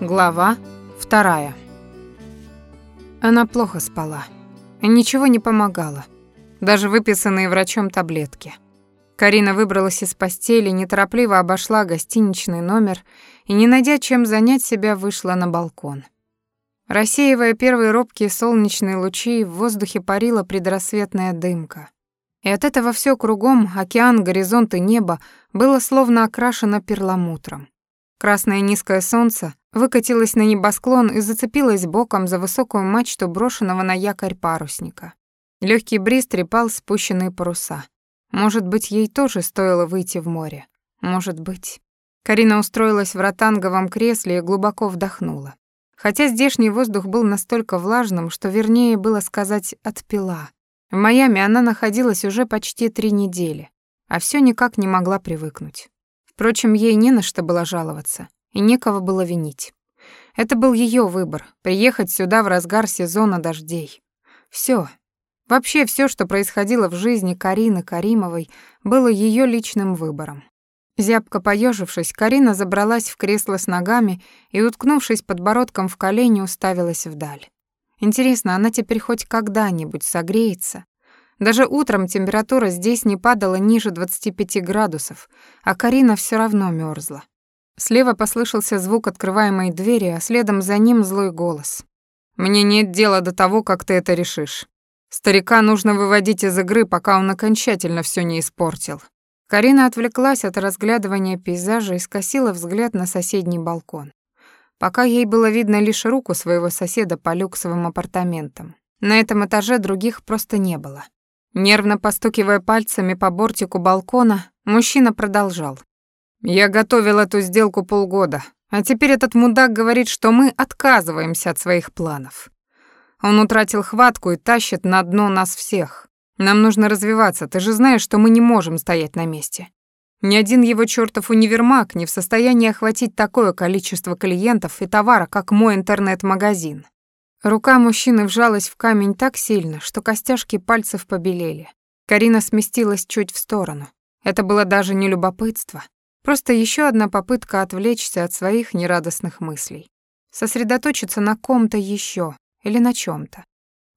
Глава вторая. Она плохо спала. Ничего не помогало. Даже выписанные врачом таблетки. Карина выбралась из постели, неторопливо обошла гостиничный номер и, не найдя чем занять себя, вышла на балкон. Рассеивая первые робкие солнечные лучи, в воздухе парила предрассветная дымка. И от этого все кругом, океан, горизонт и небо, было словно окрашено перламутром. Красное низкое солнце выкатилось на небосклон и зацепилось боком за высокую мачту брошенного на якорь парусника. Легкий бриз трепал спущенные паруса. Может быть, ей тоже стоило выйти в море. Может быть. Карина устроилась в ротанговом кресле и глубоко вдохнула. Хотя здешний воздух был настолько влажным, что вернее было сказать «отпила». В Майами она находилась уже почти три недели, а все никак не могла привыкнуть. Впрочем, ей не на что было жаловаться, и некого было винить. Это был ее выбор — приехать сюда в разгар сезона дождей. Все, Вообще все, что происходило в жизни Карины Каримовой, было ее личным выбором. Зябко поежившись, Карина забралась в кресло с ногами и, уткнувшись подбородком в колени, уставилась вдаль. Интересно, она теперь хоть когда-нибудь согреется? Даже утром температура здесь не падала ниже 25 градусов, а Карина все равно мерзла. Слева послышался звук открываемой двери, а следом за ним злой голос. «Мне нет дела до того, как ты это решишь. Старика нужно выводить из игры, пока он окончательно все не испортил». Карина отвлеклась от разглядывания пейзажа и скосила взгляд на соседний балкон. Пока ей было видно лишь руку своего соседа по люксовым апартаментам. На этом этаже других просто не было. Нервно постукивая пальцами по бортику балкона, мужчина продолжал. «Я готовил эту сделку полгода, а теперь этот мудак говорит, что мы отказываемся от своих планов. Он утратил хватку и тащит на дно нас всех. Нам нужно развиваться, ты же знаешь, что мы не можем стоять на месте. Ни один его чертов универмаг не в состоянии охватить такое количество клиентов и товара, как мой интернет-магазин. Рука мужчины вжалась в камень так сильно, что костяшки пальцев побелели. Карина сместилась чуть в сторону. Это было даже не любопытство, просто еще одна попытка отвлечься от своих нерадостных мыслей. Сосредоточиться на ком-то еще или на чем то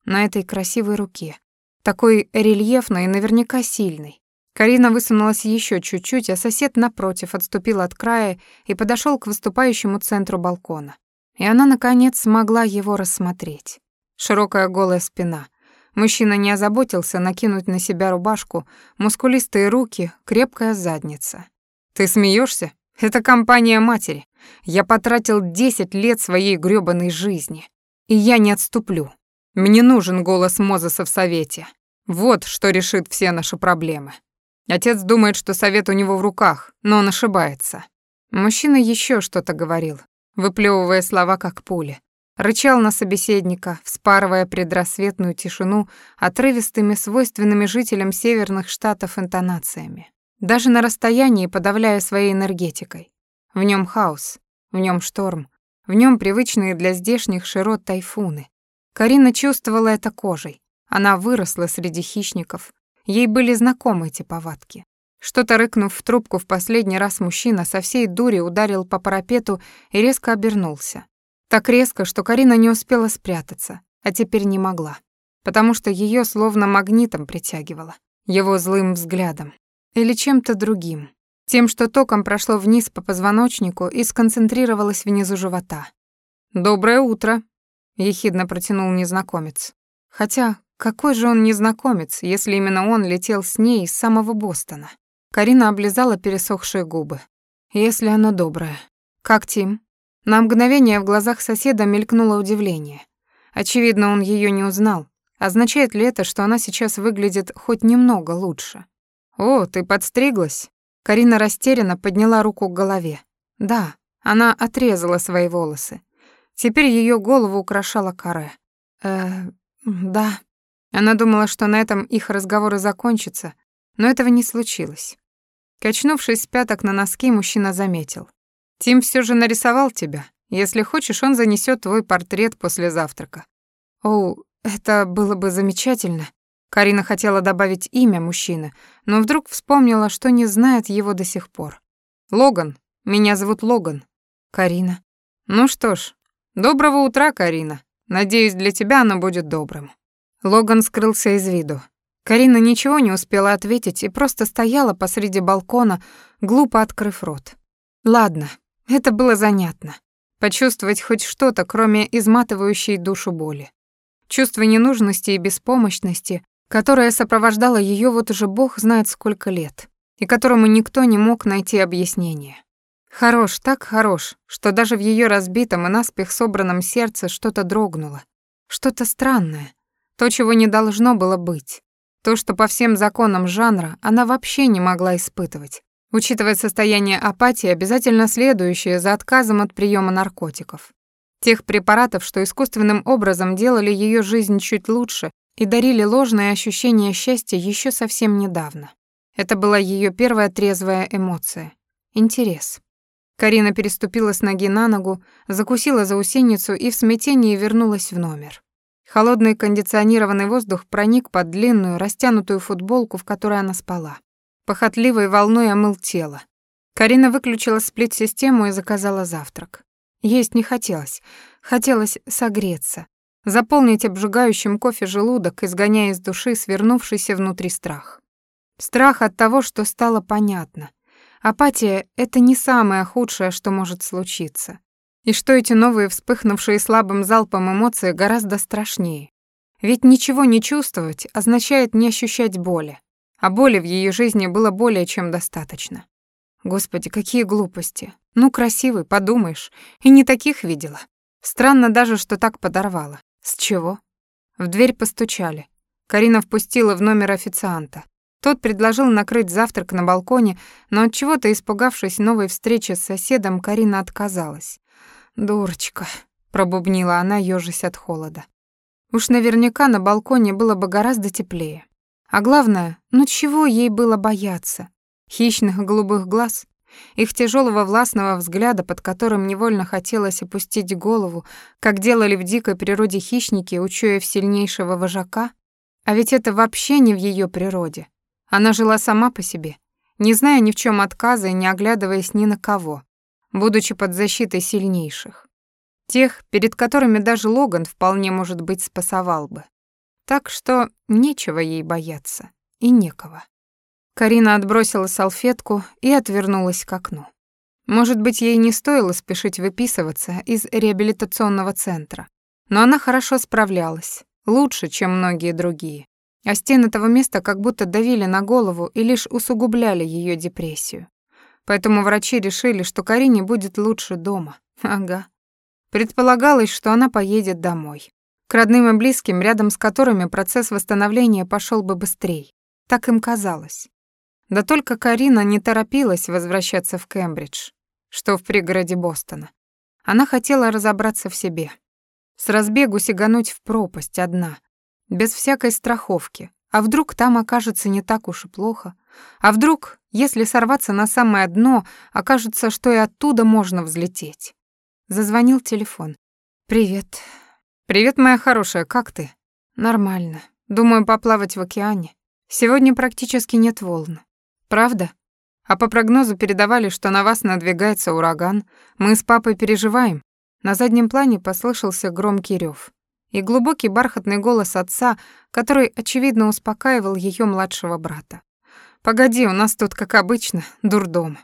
На этой красивой руке. Такой рельефной и наверняка сильной. Карина высунулась еще чуть-чуть, а сосед напротив отступил от края и подошел к выступающему центру балкона и она, наконец, смогла его рассмотреть. Широкая голая спина. Мужчина не озаботился накинуть на себя рубашку, мускулистые руки, крепкая задница. «Ты смеешься? Это компания матери. Я потратил 10 лет своей грёбаной жизни. И я не отступлю. Мне нужен голос Мозеса в совете. Вот что решит все наши проблемы. Отец думает, что совет у него в руках, но он ошибается. Мужчина еще что-то говорил, выплевывая слова как пули. Рычал на собеседника, вспарывая предрассветную тишину отрывистыми, свойственными жителям северных штатов интонациями. Даже на расстоянии подавляя своей энергетикой. В нем хаос, в нем шторм, в нем привычные для здешних широт тайфуны. Карина чувствовала это кожей. Она выросла среди хищников. Ей были знакомы эти повадки. Что-то рыкнув в трубку в последний раз мужчина со всей дури ударил по парапету и резко обернулся. Так резко, что Карина не успела спрятаться, а теперь не могла, потому что ее словно магнитом притягивало, его злым взглядом или чем-то другим, тем, что током прошло вниз по позвоночнику и сконцентрировалось внизу живота. «Доброе утро», — ехидно протянул незнакомец. Хотя, какой же он незнакомец, если именно он летел с ней из самого Бостона? Карина облизала пересохшие губы. Если оно доброе. Как Тим? На мгновение в глазах соседа мелькнуло удивление. Очевидно, он ее не узнал. Означает ли это, что она сейчас выглядит хоть немного лучше? «О, ты подстриглась?» Карина растерянно подняла руку к голове. Да, она отрезала свои волосы. Теперь ее голову украшала каре. Э, да. Она думала, что на этом их разговор и закончится, но этого не случилось. Качнувшись с пяток на носки, мужчина заметил. «Тим все же нарисовал тебя. Если хочешь, он занесет твой портрет после завтрака». «О, это было бы замечательно». Карина хотела добавить имя мужчины, но вдруг вспомнила, что не знает его до сих пор. «Логан. Меня зовут Логан». «Карина». «Ну что ж, доброго утра, Карина. Надеюсь, для тебя оно будет добрым». Логан скрылся из виду. Карина ничего не успела ответить и просто стояла посреди балкона, глупо открыв рот. Ладно, это было занятно. Почувствовать хоть что-то, кроме изматывающей душу боли. Чувство ненужности и беспомощности, которое сопровождало ее вот уже бог знает сколько лет, и которому никто не мог найти объяснение. Хорош, так хорош, что даже в ее разбитом и наспех собранном сердце что-то дрогнуло. Что-то странное. То, чего не должно было быть. То, что по всем законам жанра она вообще не могла испытывать, учитывая состояние апатии, обязательно следующее за отказом от приема наркотиков. Тех препаратов, что искусственным образом делали ее жизнь чуть лучше и дарили ложное ощущение счастья еще совсем недавно. Это была ее первая трезвая эмоция. Интерес. Карина переступила с ноги на ногу, закусила заусеницу и в смятении вернулась в номер. Холодный кондиционированный воздух проник под длинную, растянутую футболку, в которой она спала. Похотливой волной омыл тело. Карина выключила сплит-систему и заказала завтрак. Есть не хотелось. Хотелось согреться. Заполнить обжигающим кофе желудок, изгоняя из души свернувшийся внутри страх. Страх от того, что стало понятно. Апатия — это не самое худшее, что может случиться. И что эти новые, вспыхнувшие слабым залпом эмоции гораздо страшнее. Ведь ничего не чувствовать означает не ощущать боли. А боли в ее жизни было более чем достаточно. Господи, какие глупости. Ну, красивый, подумаешь. И не таких видела. Странно даже, что так подорвало. С чего? В дверь постучали. Карина впустила в номер официанта. Тот предложил накрыть завтрак на балконе, но от чего-то испугавшись новой встречи с соседом, Карина отказалась. "Дурочка", пробубнила она, ёжась от холода. Уж наверняка на балконе было бы гораздо теплее. А главное, ну чего ей было бояться? Хищных голубых глаз, их тяжелого властного взгляда, под которым невольно хотелось опустить голову, как делали в дикой природе хищники, учуяв сильнейшего вожака. А ведь это вообще не в ее природе. Она жила сама по себе, не зная ни в чем отказа и не оглядываясь ни на кого, будучи под защитой сильнейших. Тех, перед которыми даже Логан вполне, может быть, спасовал бы. Так что нечего ей бояться и некого. Карина отбросила салфетку и отвернулась к окну. Может быть, ей не стоило спешить выписываться из реабилитационного центра, но она хорошо справлялась, лучше, чем многие другие. А стены этого места как будто давили на голову и лишь усугубляли ее депрессию. Поэтому врачи решили, что Карине будет лучше дома. Ага. Предполагалось, что она поедет домой. К родным и близким, рядом с которыми процесс восстановления пошел бы быстрее. Так им казалось. Да только Карина не торопилась возвращаться в Кембридж, что в пригороде Бостона. Она хотела разобраться в себе. С разбегу сигануть в пропасть одна, без всякой страховки. А вдруг там окажется не так уж и плохо? А вдруг, если сорваться на самое дно, окажется, что и оттуда можно взлететь? Зазвонил телефон. «Привет». «Привет, моя хорошая, как ты?» «Нормально. Думаю, поплавать в океане. Сегодня практически нет волн. Правда? А по прогнозу передавали, что на вас надвигается ураган. Мы с папой переживаем. На заднем плане послышался громкий рев и глубокий бархатный голос отца, который, очевидно, успокаивал ее младшего брата. «Погоди, у нас тут, как обычно, дурдом».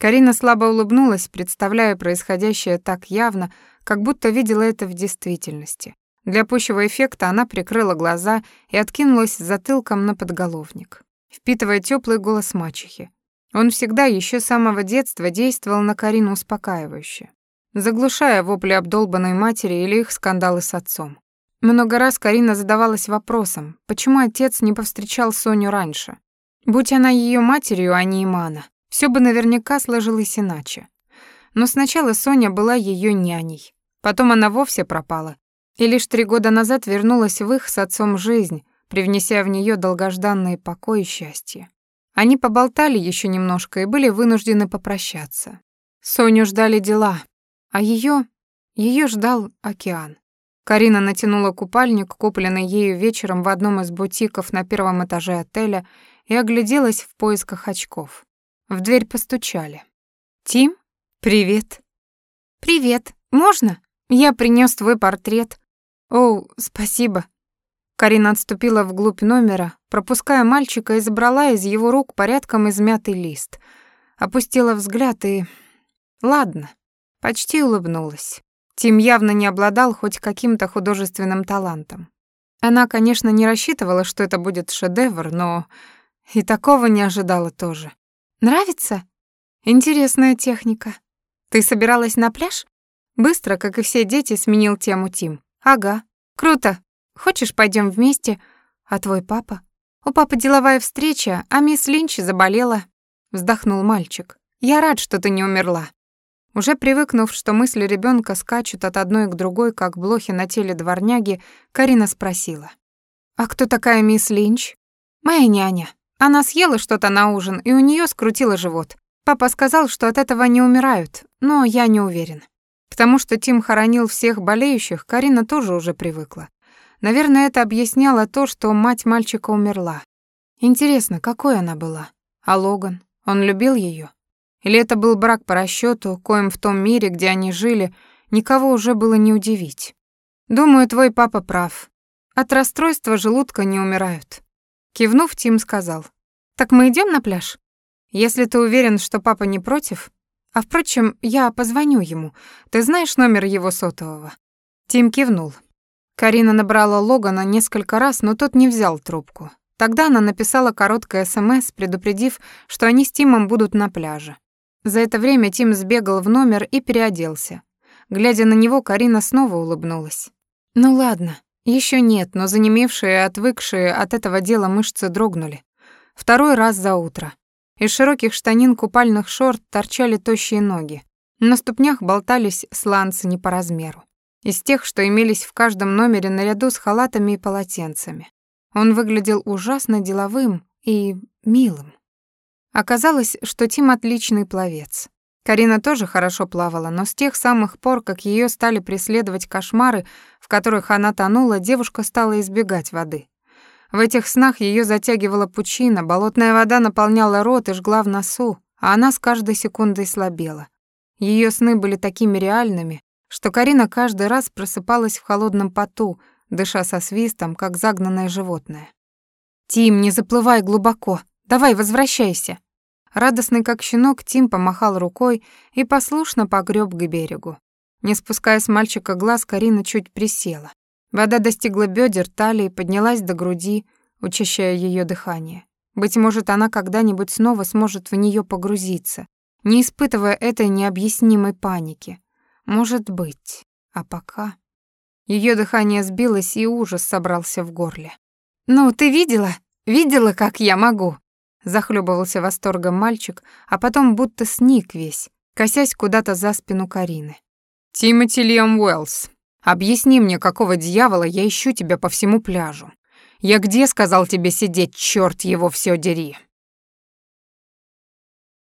Карина слабо улыбнулась, представляя происходящее так явно, как будто видела это в действительности. Для пущего эффекта она прикрыла глаза и откинулась затылком на подголовник впитывая теплый голос мачехи. Он всегда еще с самого детства действовал на Карину успокаивающе, заглушая вопли обдолбанной матери или их скандалы с отцом. Много раз Карина задавалась вопросом, почему отец не повстречал Соню раньше. Будь она ее матерью, а не Имана, все бы наверняка сложилось иначе. Но сначала Соня была ее няней, потом она вовсе пропала, и лишь три года назад вернулась в их с отцом жизнь, привнеся в нее долгожданный покой и счастье. Они поболтали еще немножко и были вынуждены попрощаться. Соню ждали дела, а ее, ее ждал океан. Карина натянула купальник, купленный ею вечером в одном из бутиков на первом этаже отеля, и огляделась в поисках очков. В дверь постучали. «Тим? Привет!» «Привет. Можно? Я принес твой портрет». «О, спасибо». Карина отступила вглубь номера, пропуская мальчика и забрала из его рук порядком измятый лист. Опустила взгляд и... Ладно, почти улыбнулась. Тим явно не обладал хоть каким-то художественным талантом. Она, конечно, не рассчитывала, что это будет шедевр, но и такого не ожидала тоже. Нравится? Интересная техника. Ты собиралась на пляж? Быстро, как и все дети, сменил тему Тим. Ага. Круто. Хочешь, пойдем вместе? А твой папа? У папы деловая встреча, а мисс Линч заболела. Вздохнул мальчик. Я рад, что ты не умерла. Уже привыкнув, что мысли ребенка скачут от одной к другой, как блохи на теле дворняги, Карина спросила. «А кто такая мисс Линч?» «Моя няня. Она съела что-то на ужин, и у нее скрутило живот. Папа сказал, что от этого не умирают, но я не уверен. К тому, что Тим хоронил всех болеющих, Карина тоже уже привыкла. Наверное, это объясняло то, что мать мальчика умерла. Интересно, какой она была? А Логан? Он любил ее? Или это был брак по расчету, коим в том мире, где они жили, никого уже было не удивить? Думаю, твой папа прав. От расстройства желудка не умирают. Кивнув, Тим сказал. Так мы идем на пляж? Если ты уверен, что папа не против. А впрочем, я позвоню ему. Ты знаешь номер его сотового? Тим кивнул. Карина набрала Логана несколько раз, но тот не взял трубку. Тогда она написала короткое СМС, предупредив, что они с Тимом будут на пляже. За это время Тим сбегал в номер и переоделся. Глядя на него, Карина снова улыбнулась. «Ну ладно, еще нет, но занемевшие и отвыкшие от этого дела мышцы дрогнули. Второй раз за утро. Из широких штанин купальных шорт торчали тощие ноги. На ступнях болтались сланцы не по размеру из тех, что имелись в каждом номере наряду с халатами и полотенцами. Он выглядел ужасно деловым и милым. Оказалось, что Тим отличный пловец. Карина тоже хорошо плавала, но с тех самых пор, как ее стали преследовать кошмары, в которых она тонула, девушка стала избегать воды. В этих снах ее затягивала пучина, болотная вода наполняла рот и жгла в носу, а она с каждой секундой слабела. Ее сны были такими реальными, что Карина каждый раз просыпалась в холодном поту, дыша со свистом, как загнанное животное. «Тим, не заплывай глубоко. Давай, возвращайся». Радостный как щенок, Тим помахал рукой и послушно погреб к берегу. Не спуская с мальчика глаз, Карина чуть присела. Вода достигла бедер, талии, поднялась до груди, учащая ее дыхание. Быть может, она когда-нибудь снова сможет в нее погрузиться, не испытывая этой необъяснимой паники, может быть. А пока... Ее дыхание сбилось, и ужас собрался в горле. «Ну, ты видела? Видела, как я могу?» Захлебывался восторгом мальчик, а потом будто сник весь, косясь куда-то за спину Карины. «Тимоти Лиам Уэллс, объясни мне, какого дьявола я ищу тебя по всему пляжу? Я где сказал тебе сидеть, черт его все дери?»